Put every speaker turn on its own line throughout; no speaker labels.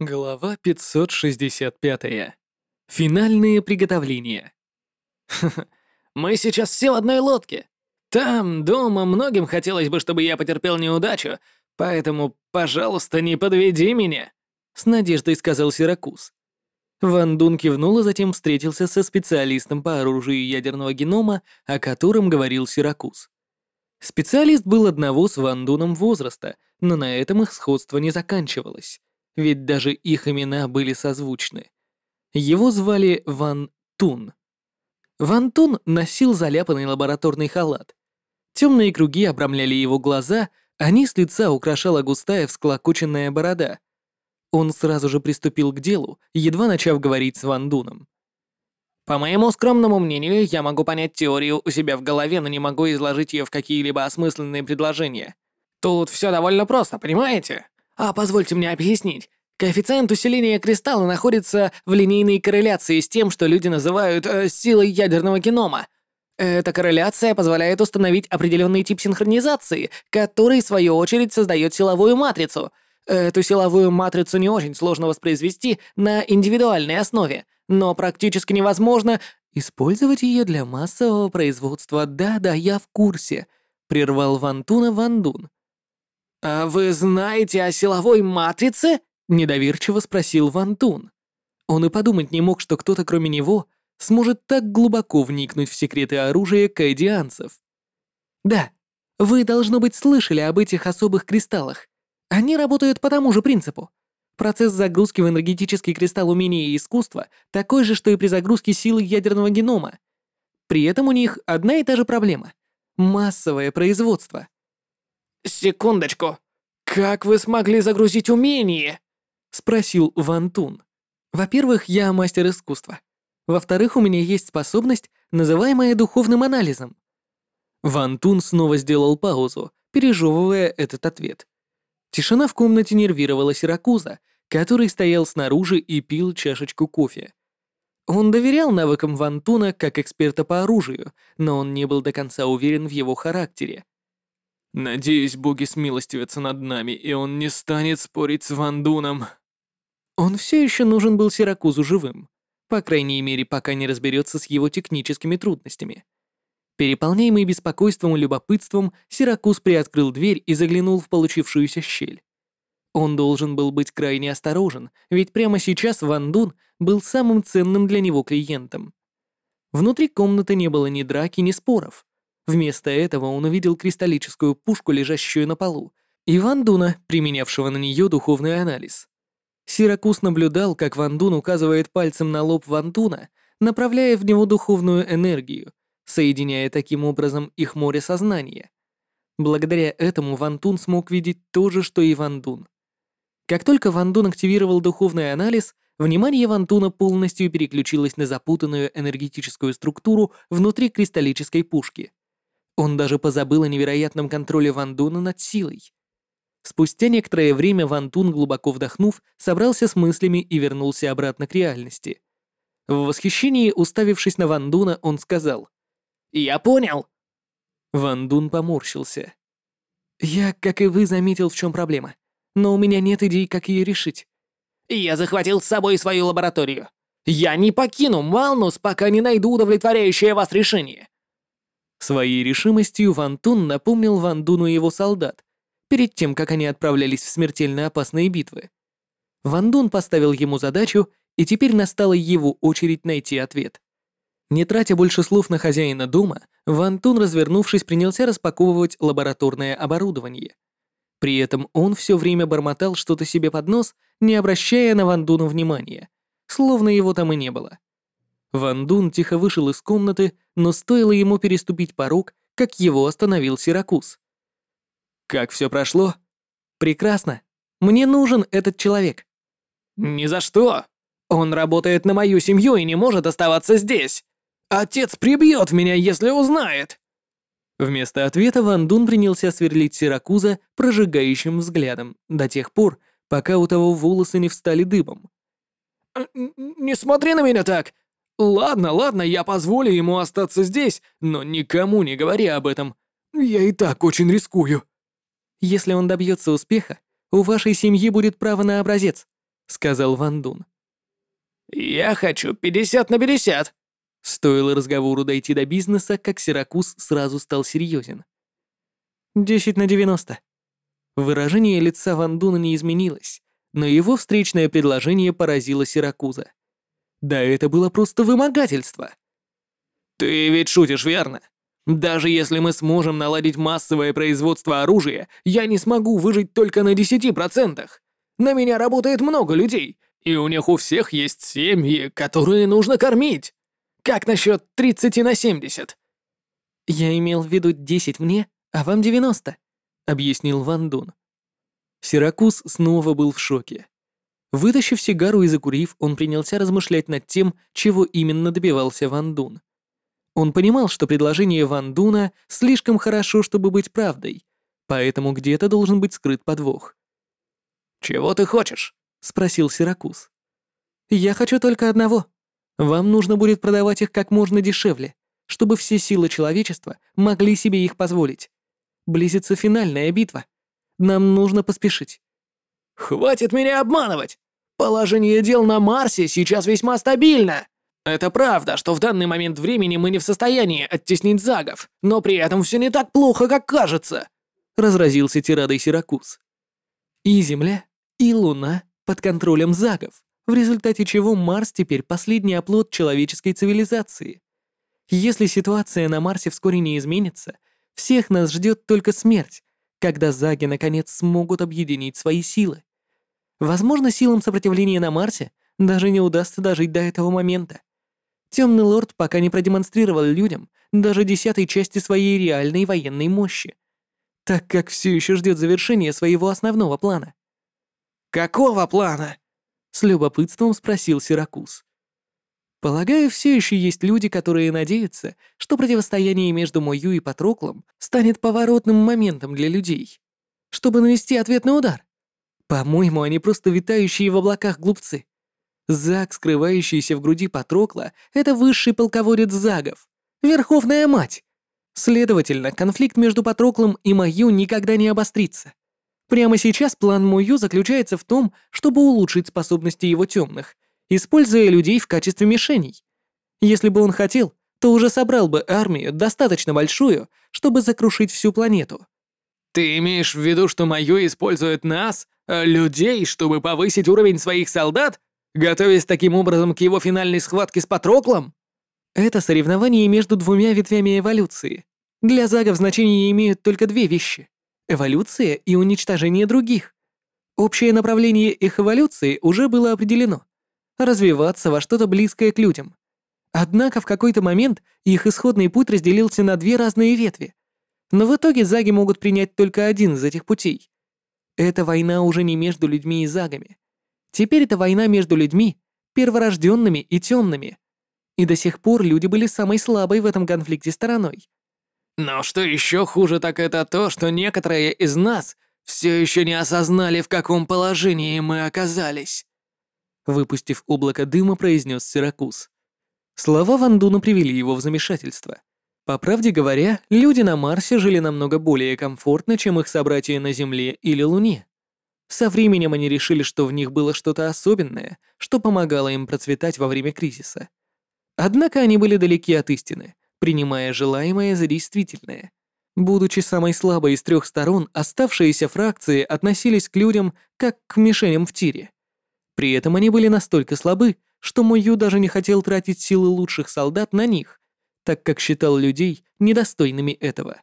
Глава 565. Финальные приготовления.
Мы сейчас все в одной лодке. Там, дома, многим хотелось бы, чтобы я потерпел неудачу, поэтому, пожалуйста, не подведи меня», —
с надеждой сказал Сиракуз. Ван Дун кивнул, а затем встретился со специалистом по оружию ядерного генома, о котором говорил Сиракуз. Специалист был одного с Ван Дуном возраста, но на этом их сходство не заканчивалось ведь даже их имена были созвучны. Его звали Ван Тун. Ван Тун носил заляпанный лабораторный халат. Темные круги обрамляли его глаза, а низ лица украшала густая всклокоченная борода. Он сразу же приступил к делу, едва начав говорить с Ван Дуном.
По моему скромному мнению, я могу понять теорию у себя в голове, но не могу изложить ее в какие-либо осмысленные предложения. Тут все довольно просто, понимаете? А позвольте мне объяснить. Коэффициент усиления кристалла находится в линейной корреляции с тем, что люди называют э, силой ядерного генома. Эта корреляция позволяет установить определенный тип синхронизации, который, в свою очередь, создает силовую матрицу. Эту силовую матрицу не очень сложно воспроизвести на индивидуальной основе, но практически невозможно
использовать ее для массового производства. Да-да, я в курсе, прервал Вантуна Вандун.
«А вы знаете о силовой матрице?» — недоверчиво спросил Ван Тун.
Он и подумать не мог, что кто-то кроме него сможет так глубоко вникнуть в секреты оружия кайдианцев. «Да, вы, должно быть, слышали об этих особых кристаллах. Они работают по тому же принципу. Процесс загрузки в энергетический кристалл умения и искусства такой же, что и при загрузке силы ядерного генома. При этом у них одна и та же проблема — массовое производство.
«Секундочку. Как вы смогли загрузить умение?»
— спросил Ван Тун. «Во-первых, я мастер искусства. Во-вторых, у меня есть способность, называемая духовным анализом». Ван Тун снова сделал паузу, пережевывая этот ответ. Тишина в комнате нервировала Сиракуза, который стоял снаружи и пил чашечку кофе. Он доверял навыкам Ван Туна как эксперта по оружию, но он не был до конца уверен в его характере.
Надеюсь, боги смилостивятся над нами, и он не станет спорить с Вандуном.
Он все еще нужен был Сиракузу живым, по крайней мере, пока не разберется с его техническими трудностями. Переполняемый беспокойством и любопытством, Сиракуз приоткрыл дверь и заглянул в получившуюся щель. Он должен был быть крайне осторожен, ведь прямо сейчас Ван Дун был самым ценным для него клиентом. Внутри комнаты не было ни драки, ни споров. Вместо этого он увидел кристаллическую пушку, лежащую на полу, и Ван Дуна, применявшего на нее духовный анализ. Сиракус наблюдал, как Ван Дун указывает пальцем на лоб Ван Дуна, направляя в него духовную энергию, соединяя таким образом их море сознания. Благодаря этому Ван Тун смог видеть то же, что и Ван Дун. Как только Ван Дун активировал духовный анализ, внимание Ван Туна полностью переключилось на запутанную энергетическую структуру внутри кристаллической пушки. Он даже позабыл о невероятном контроле Ван Дуна над силой. Спустя некоторое время Ван Тун, глубоко вдохнув, собрался с мыслями и вернулся обратно к реальности. В восхищении, уставившись на Ван Дуна, он сказал «Я понял». Ван Дун поморщился. «Я, как и вы, заметил, в чем проблема, но у меня нет идей, как ее решить».
«Я захватил с собой свою лабораторию. Я не покину Малнус, пока не найду удовлетворяющее вас решение.
Своей решимостью Ван Тун напомнил Ван Дуну его солдат, перед тем, как они отправлялись в смертельно опасные битвы. Ван Дун поставил ему задачу, и теперь настала его очередь найти ответ. Не тратя больше слов на хозяина дома, Ван Тун, развернувшись, принялся распаковывать лабораторное оборудование. При этом он все время бормотал что-то себе под нос, не обращая на Ван Дуна внимания, словно его там и не было. Ван Дун тихо вышел из комнаты, но стоило ему переступить порог, как его остановил Сиракуз. «Как все прошло?» «Прекрасно. Мне нужен этот человек».
«Ни за что. Он работает на мою семью и не может оставаться здесь. Отец прибьет меня, если узнает».
Вместо ответа Ван Дун принялся сверлить Сиракуза прожигающим взглядом до тех пор, пока у того волосы не встали дыбом.
«Не смотри на меня так! «Ладно, ладно, я позволю ему остаться здесь, но никому не говори об этом. Я и так очень рискую».
«Если он добьется успеха, у вашей семьи будет право на образец. сказал Ван Дун.
«Я хочу 50 на 50!»
Стоило разговору дойти до бизнеса, как Сиракус сразу стал серьезен. «Десять на девяносто». Выражение лица Ван Дуна не изменилось, но его встречное предложение поразило Сиракуза. Да это было просто вымогательство.
«Ты ведь шутишь, верно? Даже если мы сможем наладить массовое производство оружия, я не смогу выжить только на десяти процентах. На меня работает много людей, и у них у всех есть семьи, которые нужно кормить. Как насчет 30 на 70?
Я имел в виду 10 мне, а вам 90, объяснил Ван Дун. Сиракус снова был в шоке. Вытащив сигару и закурив, он принялся размышлять над тем, чего именно добивался Ван Дун. Он понимал, что предложение Ван Дуна слишком хорошо, чтобы быть правдой, поэтому где-то должен быть скрыт подвох.
«Чего ты хочешь?»
— спросил Сиракус. «Я хочу только одного. Вам нужно будет продавать их как можно дешевле, чтобы все силы человечества могли себе их позволить. Близится финальная битва. Нам нужно поспешить».
«Хватит меня обманывать! Положение дел на Марсе сейчас весьма стабильно. Это правда, что в данный момент времени мы не в состоянии оттеснить загов, но при этом все не так плохо, как кажется», —
разразился тирадой Сиракус. «И Земля, и Луна под контролем загов, в результате чего Марс теперь последний оплот человеческой цивилизации. Если ситуация на Марсе вскоре не изменится, всех нас ждет только смерть, когда заги наконец смогут объединить свои силы. Возможно, силам сопротивления на Марсе даже не удастся дожить до этого момента. Темный лорд пока не продемонстрировал людям даже десятой части своей реальной военной мощи, так как все еще ждет завершения своего основного плана.
«Какого плана?» — с любопытством спросил Сиракуз.
«Полагаю, все еще есть люди, которые надеются, что противостояние между Мою и Патроклом станет поворотным моментом для людей, чтобы нанести ответный удар. По-моему, они просто витающие в облаках глупцы. Заг, скрывающийся в груди Патрокла, это высший полководец Загов, Верховная Мать. Следовательно, конфликт между Патроклом и Мою никогда не обострится. Прямо сейчас план Мую заключается в том, чтобы улучшить способности его темных, используя людей в качестве мишеней. Если бы он хотел, то уже собрал бы армию достаточно большую, чтобы закрушить всю планету.
Ты имеешь в виду, что Мою использует нас, людей, чтобы повысить уровень своих солдат, готовясь таким образом к его финальной схватке с Патроклом?
Это соревнование между двумя ветвями эволюции. Для загов значение имеют только две вещи эволюция и уничтожение других. Общее направление их эволюции уже было определено — развиваться во что-то близкое к людям. Однако в какой-то момент их исходный путь разделился на две разные ветви. Но в итоге заги могут принять только один из этих путей. Эта война уже не между людьми и загами. Теперь это война между людьми, перворожденными и темными. И до сих пор люди были самой слабой в этом конфликте стороной.
Но что еще хуже, так это то, что некоторые из нас все еще не осознали, в каком положении мы оказались.
Выпустив облако дыма, произнес Сиракуз. Слова Вандуна привели его в замешательство. По правде говоря, люди на Марсе жили намного более комфортно, чем их собратья на Земле или Луне. Со временем они решили, что в них было что-то особенное, что помогало им процветать во время кризиса. Однако они были далеки от истины принимая желаемое за действительное. Будучи самой слабой из трех сторон, оставшиеся фракции относились к людям как к мишеням в тире. При этом они были настолько слабы, что Мою даже не хотел тратить силы лучших солдат на них, так как считал людей недостойными этого.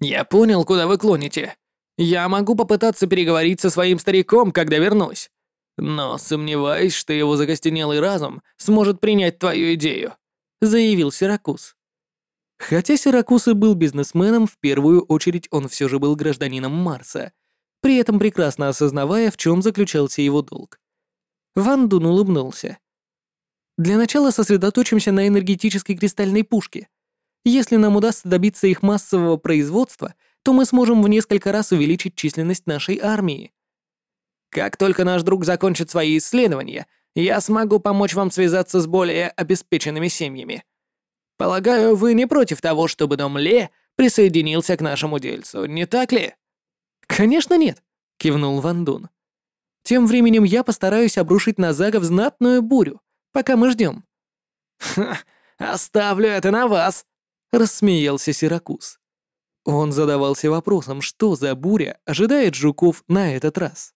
«Я понял, куда вы клоните. Я могу попытаться переговорить со своим стариком, когда вернусь. Но сомневаюсь, что его закостенелый разум сможет принять твою идею», — заявил Сиракус.
Хотя Сиракус и был бизнесменом, в первую очередь он все же был гражданином Марса, при этом прекрасно осознавая, в чем заключался его долг. Ван Дун улыбнулся. «Для начала сосредоточимся на энергетической кристальной пушке. Если нам удастся добиться их массового производства, то мы сможем в несколько раз увеличить численность нашей армии».
«Как только наш друг закончит свои исследования, я смогу помочь вам связаться с более обеспеченными семьями», Полагаю, вы не против того, чтобы дом Ле присоединился к нашему дельцу, не так ли?»
«Конечно нет», — кивнул Ван Дун. Тем временем я постараюсь обрушить на Загов знатную бурю, пока мы ждем.
«Ха, оставлю это на вас», — рассмеялся Сиракуз.
Он задавался вопросом, что за буря ожидает жуков на этот раз.